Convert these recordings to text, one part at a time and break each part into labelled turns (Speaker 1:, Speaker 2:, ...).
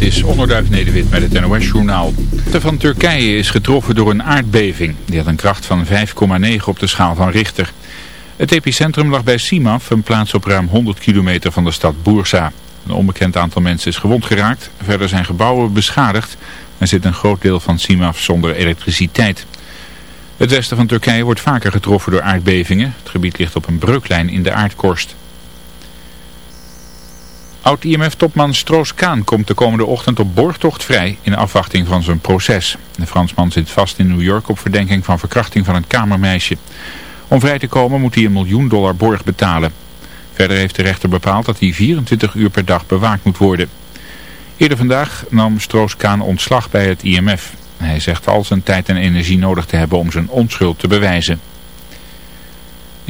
Speaker 1: Is Onderduif Nederwit met het NOS-journaal. De van Turkije is getroffen door een aardbeving. Die had een kracht van 5,9 op de schaal van Richter. Het epicentrum lag bij Simaf, een plaats op ruim 100 kilometer van de stad Bursa. Een onbekend aantal mensen is gewond geraakt. Verder zijn gebouwen beschadigd en zit een groot deel van Simaf zonder elektriciteit. Het westen van Turkije wordt vaker getroffen door aardbevingen. Het gebied ligt op een breuklijn in de aardkorst. Oud-IMF-topman Stroos-Kaan komt de komende ochtend op borgtocht vrij in afwachting van zijn proces. De Fransman zit vast in New York op verdenking van verkrachting van een kamermeisje. Om vrij te komen moet hij een miljoen dollar borg betalen. Verder heeft de rechter bepaald dat hij 24 uur per dag bewaakt moet worden. Eerder vandaag nam Stroos-Kaan ontslag bij het IMF. Hij zegt al zijn tijd en energie nodig te hebben om zijn onschuld te bewijzen.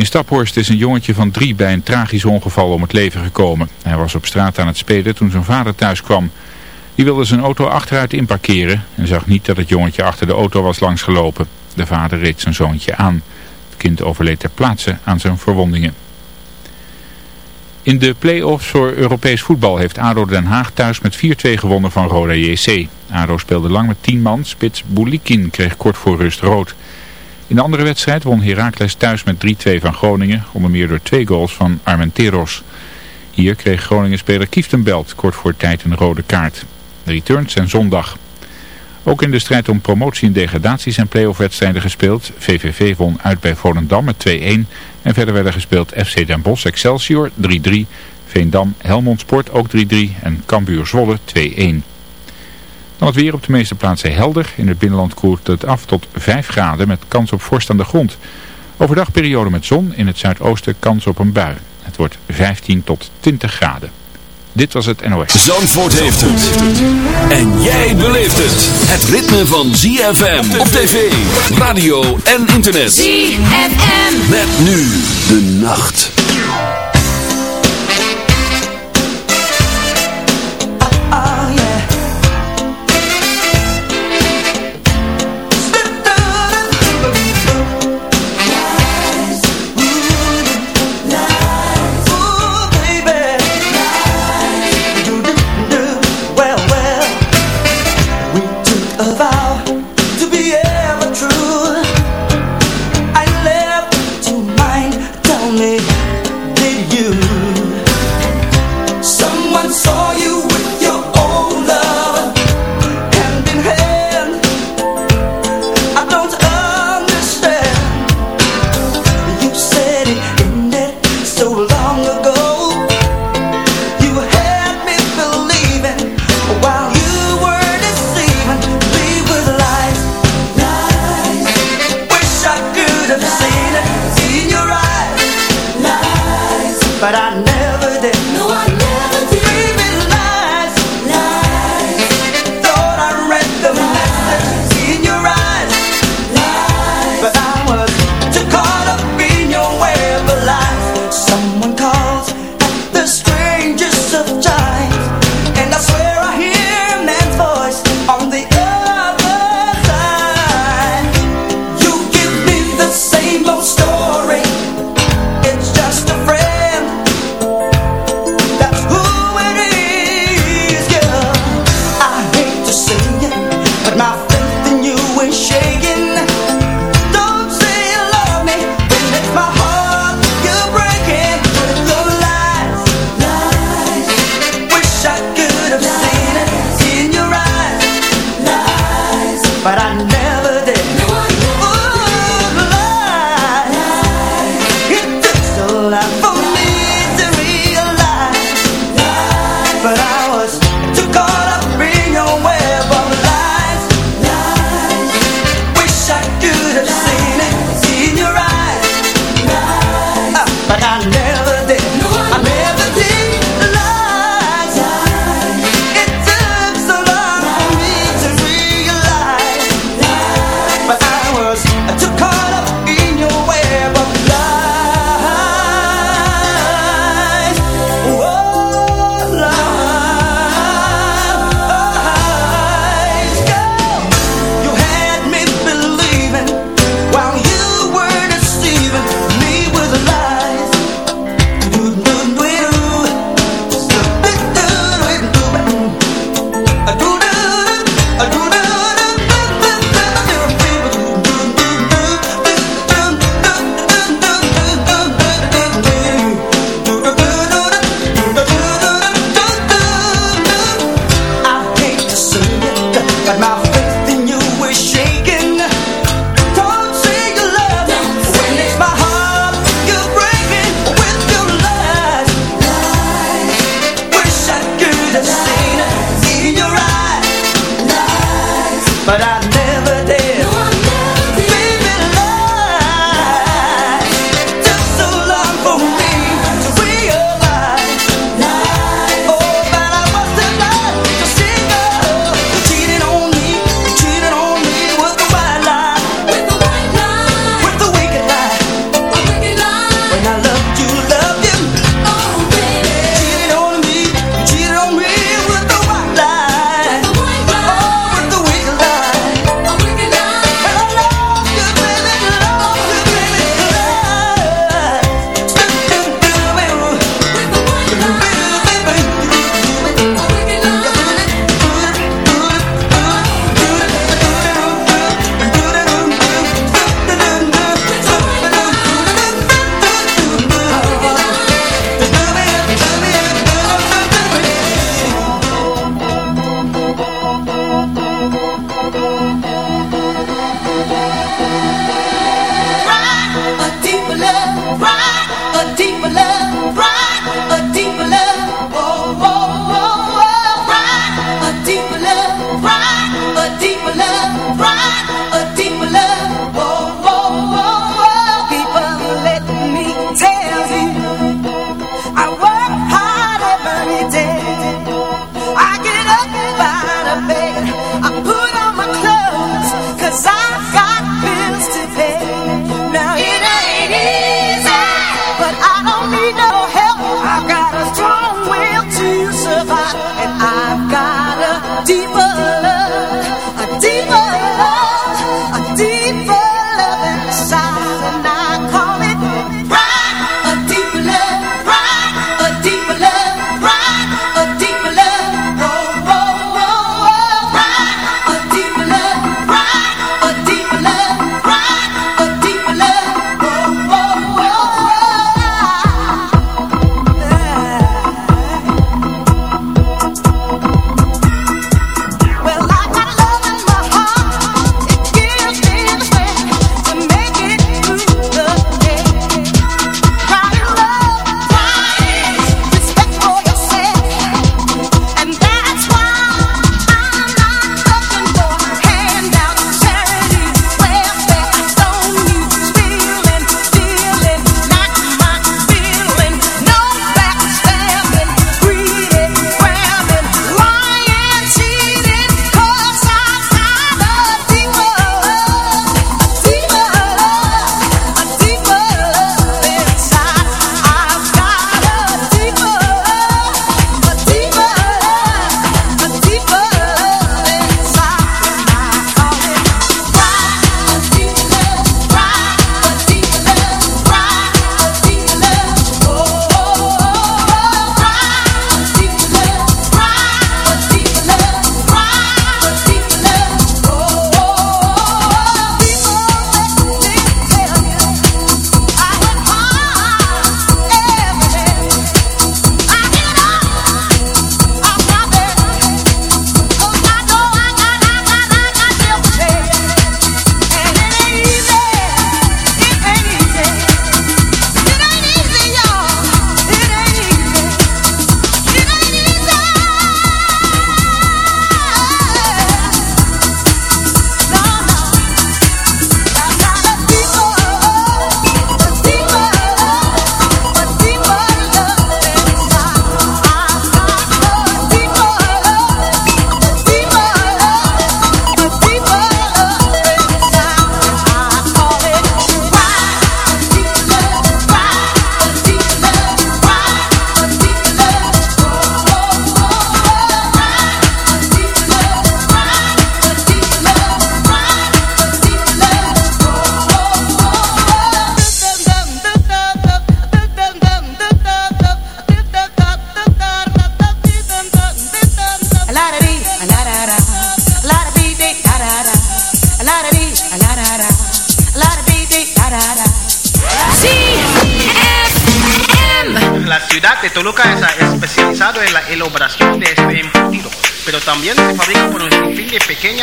Speaker 1: In Staphorst is een jongetje van drie bij een tragisch ongeval om het leven gekomen. Hij was op straat aan het spelen toen zijn vader thuis kwam. Die wilde zijn auto achteruit inparkeren en zag niet dat het jongetje achter de auto was langsgelopen. De vader reed zijn zoontje aan. Het kind overleed ter plaatse aan zijn verwondingen. In de play-offs voor Europees voetbal heeft ADO Den Haag thuis met 4-2 gewonnen van Roda JC. ADO speelde lang met 10 man, spits Boulikin kreeg kort voor rust rood. In de andere wedstrijd won Heracles thuis met 3-2 van Groningen, onder meer door twee goals van Armenteros. Hier kreeg Groningen-speler Kieftenbelt kort voor tijd een rode kaart. Returns zijn zondag. Ook in de strijd om promotie en degradatie zijn play-off wedstrijden gespeeld. VVV won uit bij Volendam met 2-1 en verder werden gespeeld FC Den Bosch Excelsior 3-3, Veendam Helmond Sport ook 3-3 en Cambuur Zwolle 2-1. Dan het weer op de meeste plaatsen helder. In het binnenland koelt het af tot 5 graden met kans op vorst aan de grond. Overdag periode met zon. In het zuidoosten kans op een bui. Het wordt 15 tot 20 graden. Dit was het NOS.
Speaker 2: Zandvoort heeft het. En jij beleeft het. Het ritme van ZFM op tv, radio en internet.
Speaker 3: ZFM.
Speaker 2: Met nu de nacht.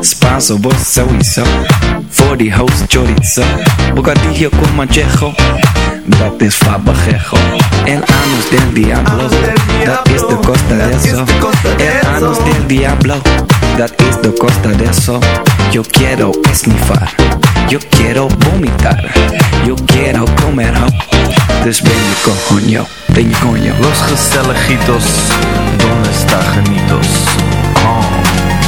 Speaker 4: Spanso, vos sowieso. Voor die host chorizo. Bocadillo con manchejo. Dat is fabajejo. El anus del diablo. Dat is de costa de eso. El anus del diablo. Dat is de costa de eso. Yo quiero esnifar. Yo quiero vomitar. Yo quiero comer ho. Dus ben je coño, ben je coño.
Speaker 5: Los gezelligitos, donde está genitos? Oh.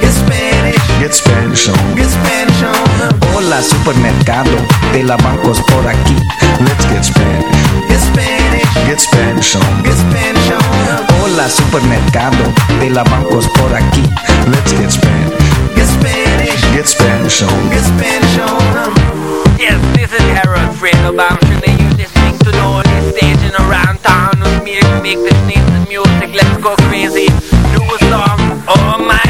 Speaker 4: Get Spanish. Get Spanish on. Get Spanish on. Hola supermercado, de la bancos por aquí. Let's get Spanish. Get Spanish. Get Spanish on. Get Spanish on. Hola supermercado, de la bancos por aquí. Let's get Spanish. Get Spanish. Get Spanish on. Get Spanish on.
Speaker 6: Yes, this is Harold Friedelbaum. Should they use this thing to know this staging around town with me to make this the music? Let's go crazy. Do a song. Oh my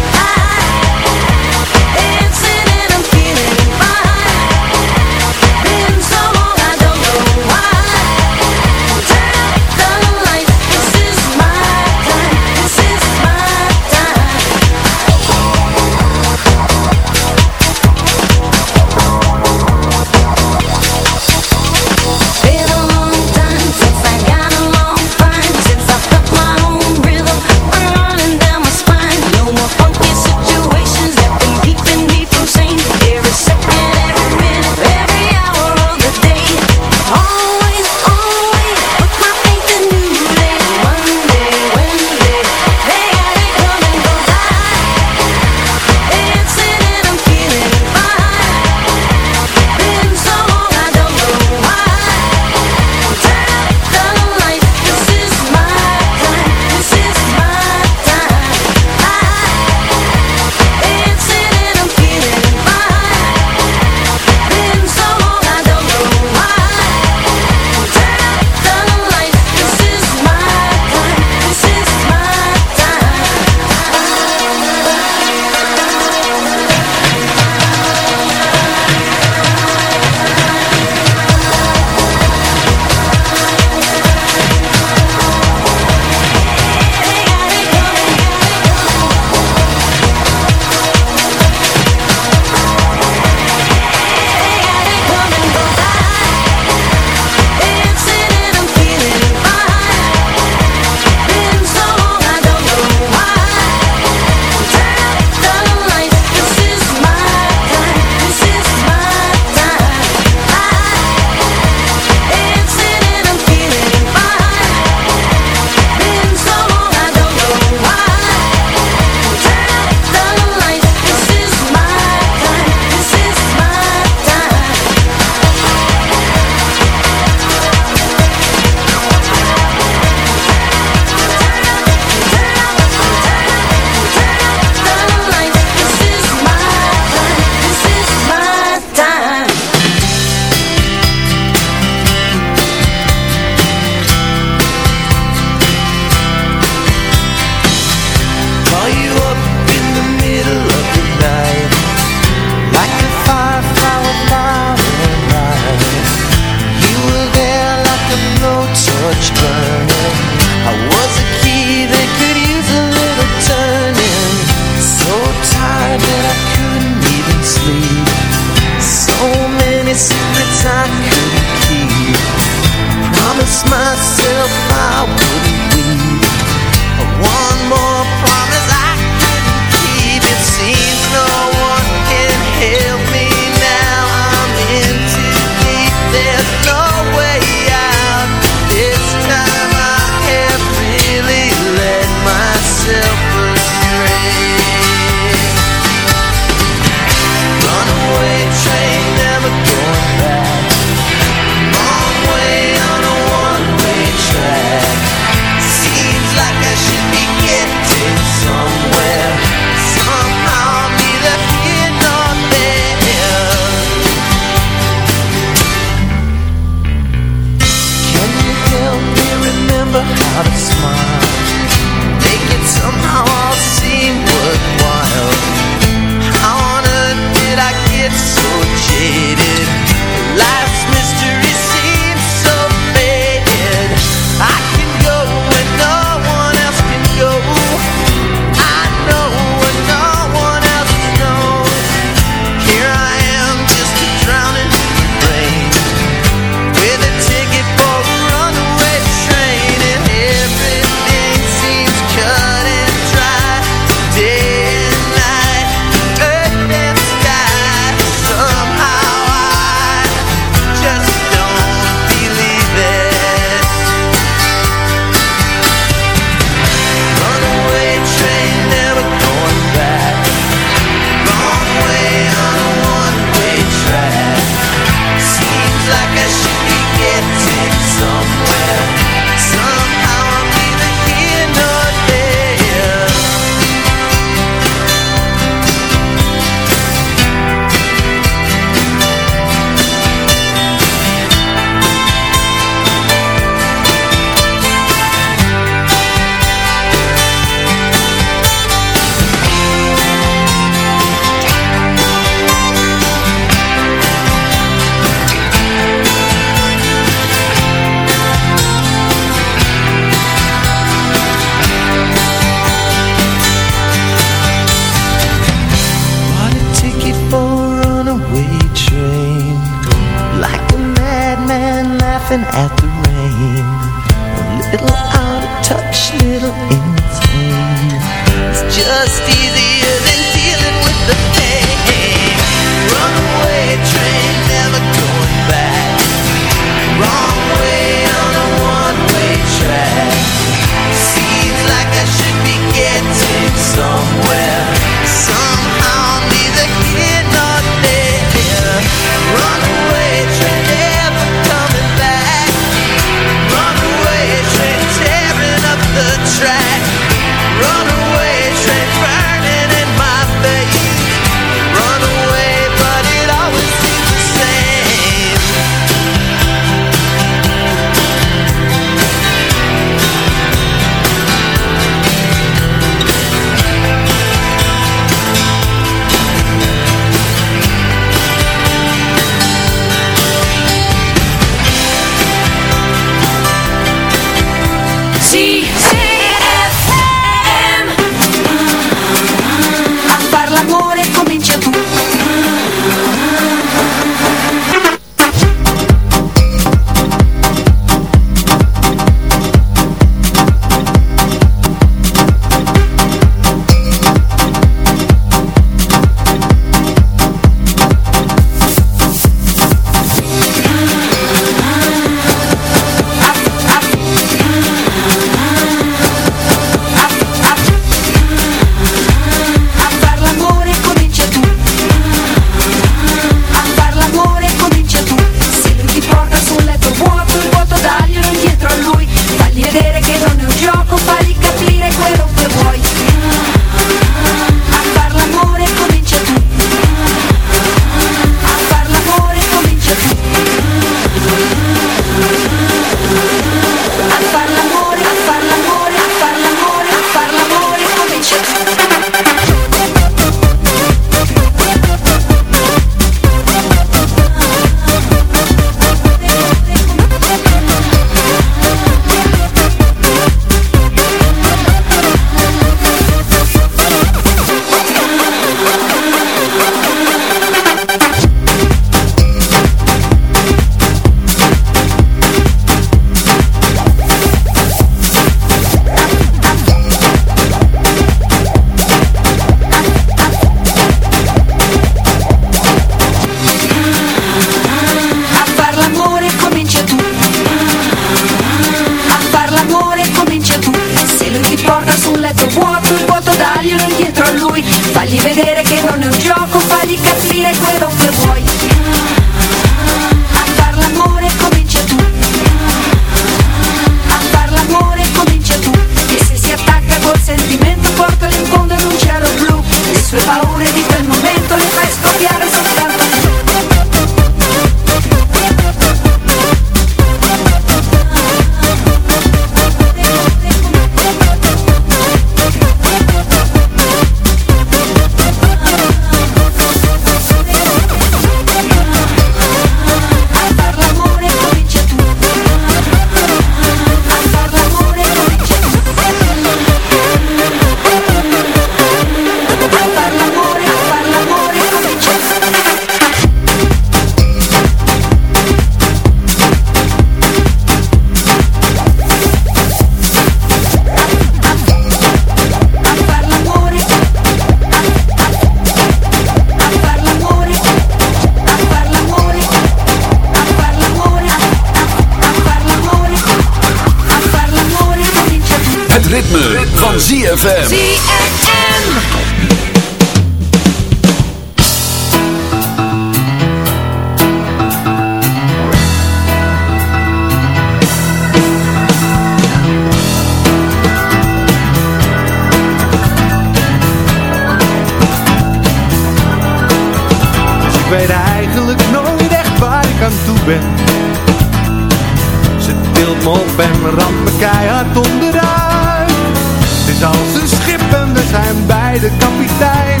Speaker 7: Beide kapitein.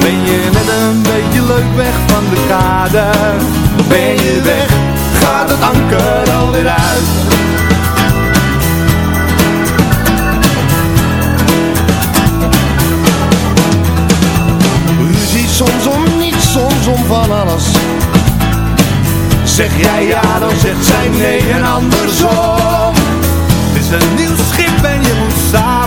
Speaker 7: Ben je net een beetje leuk weg van de kade? Ben je weg, gaat het anker alweer uit. Ruzie soms om niets, soms om van alles. Zeg jij ja, dan zegt zij nee en andersom. Het is een nieuw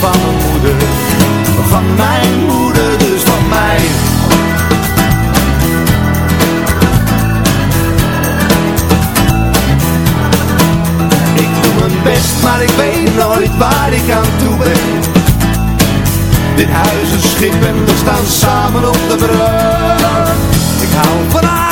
Speaker 7: van mijn moeder. Van mijn moeder, dus van mij. Ik doe mijn best, maar ik weet nooit waar ik aan toe ben. Dit huis is schip en we staan samen op de brug. Ik hou van haar,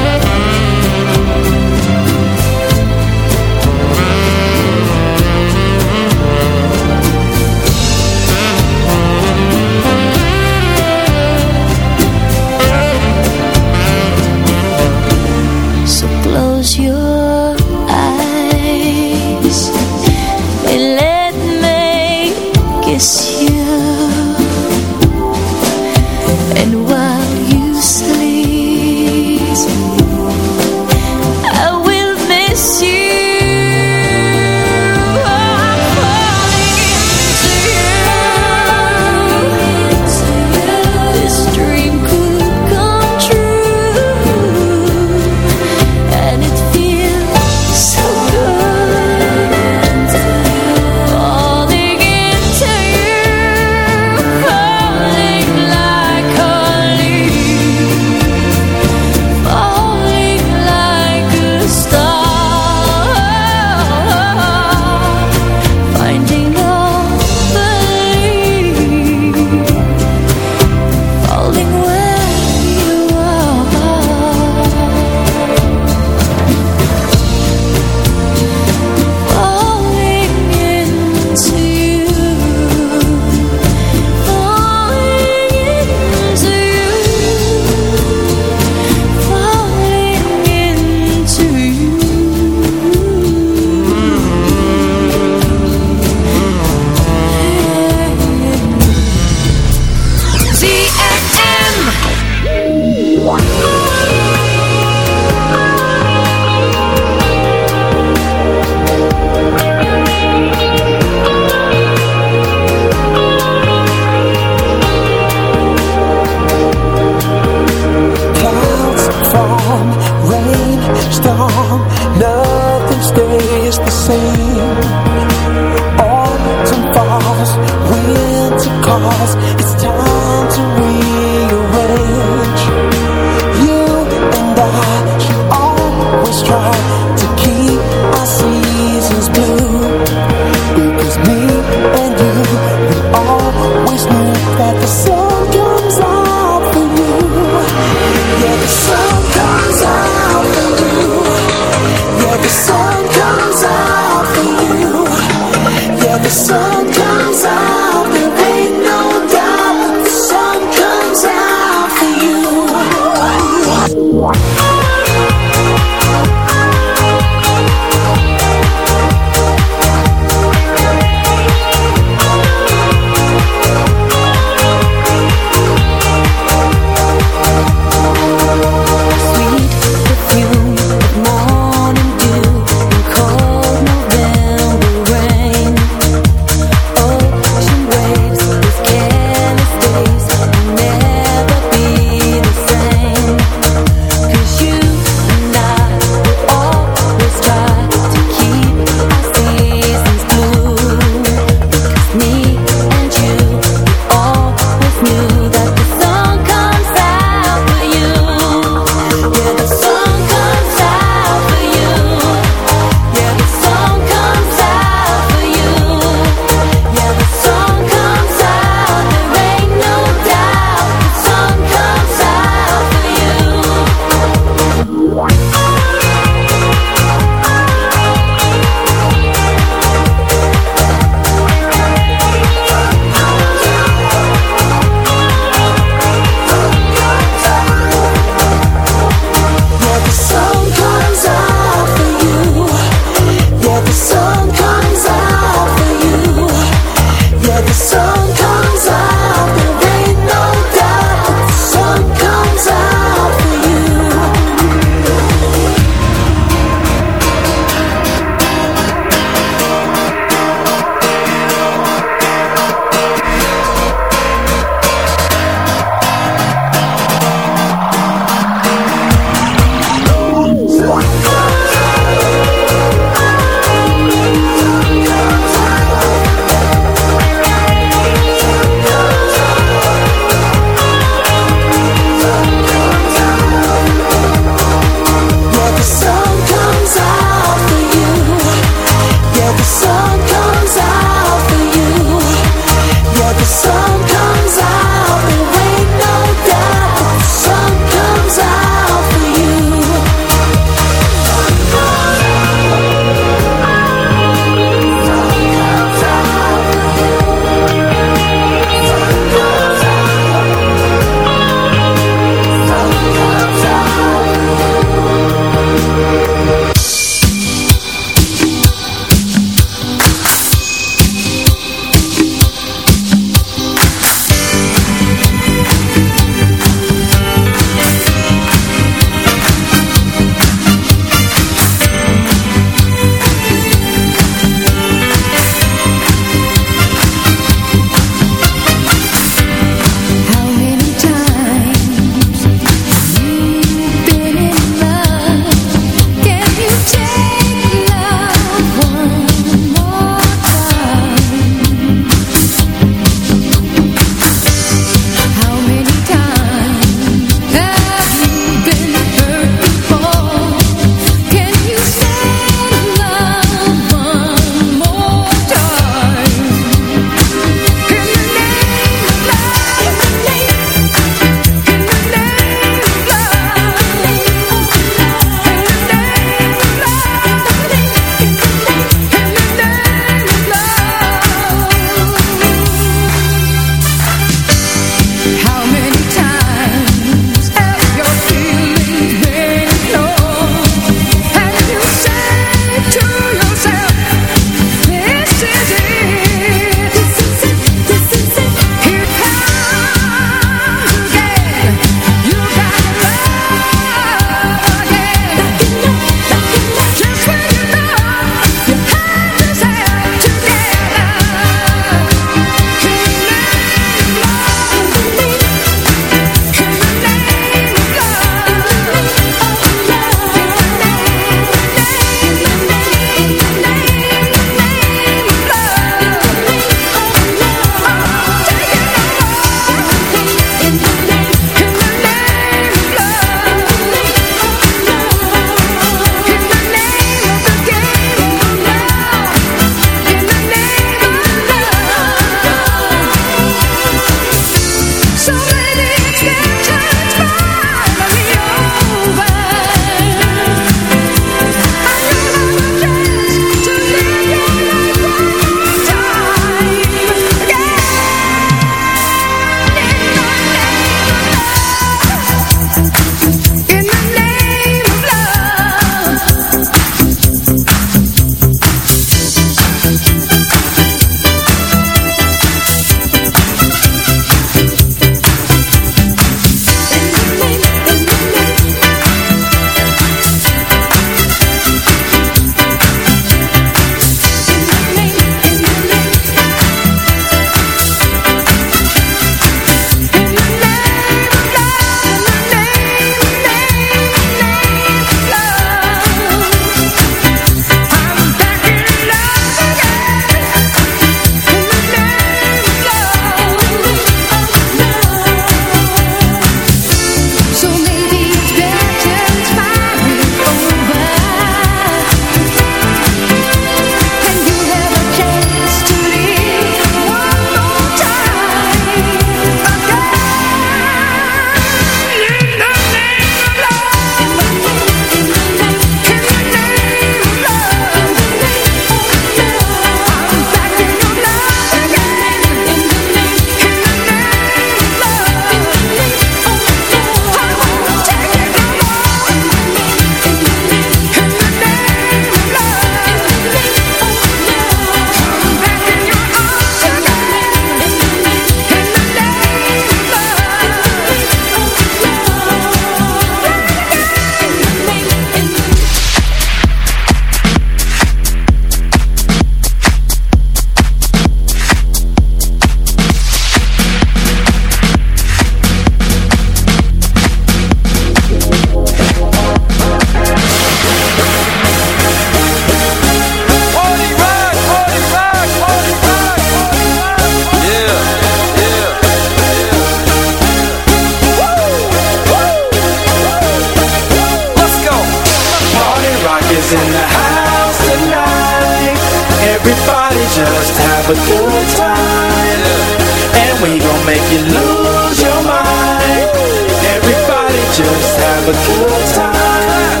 Speaker 8: have a good time.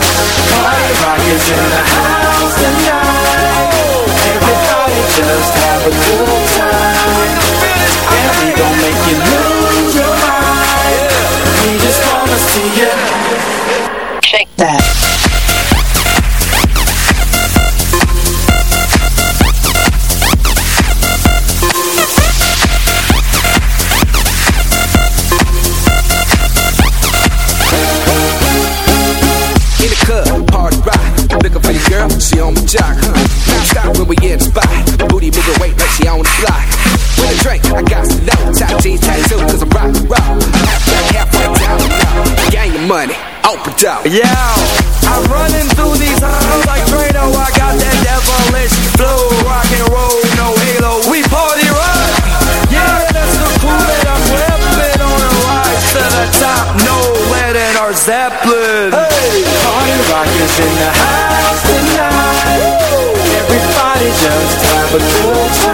Speaker 8: Party rock is in the house tonight. Everybody just have a good time. And we gon' make you lose Yeah, I'm running through these halls like Drano. I got that devilish flow, rock and roll, no halo. We party rock. Yeah, that's the cool that I'm repping on a rise to the top. No lead in our Zeppelin. Hey, party rock is in the house tonight. Everybody just have a good time.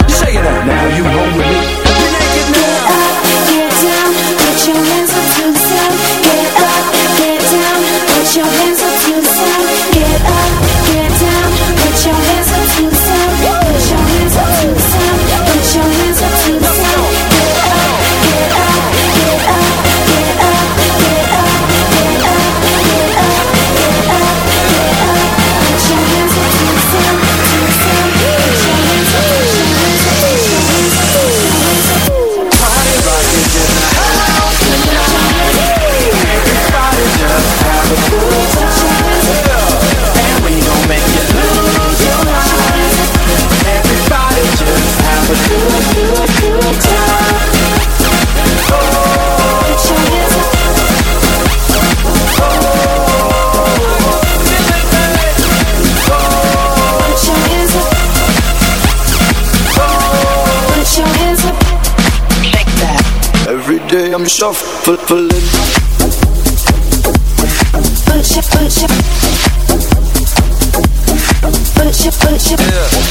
Speaker 8: shake it up. Now you home with me.
Speaker 9: shuffling.
Speaker 10: Push
Speaker 11: it, push it. Push it, push it. Yeah.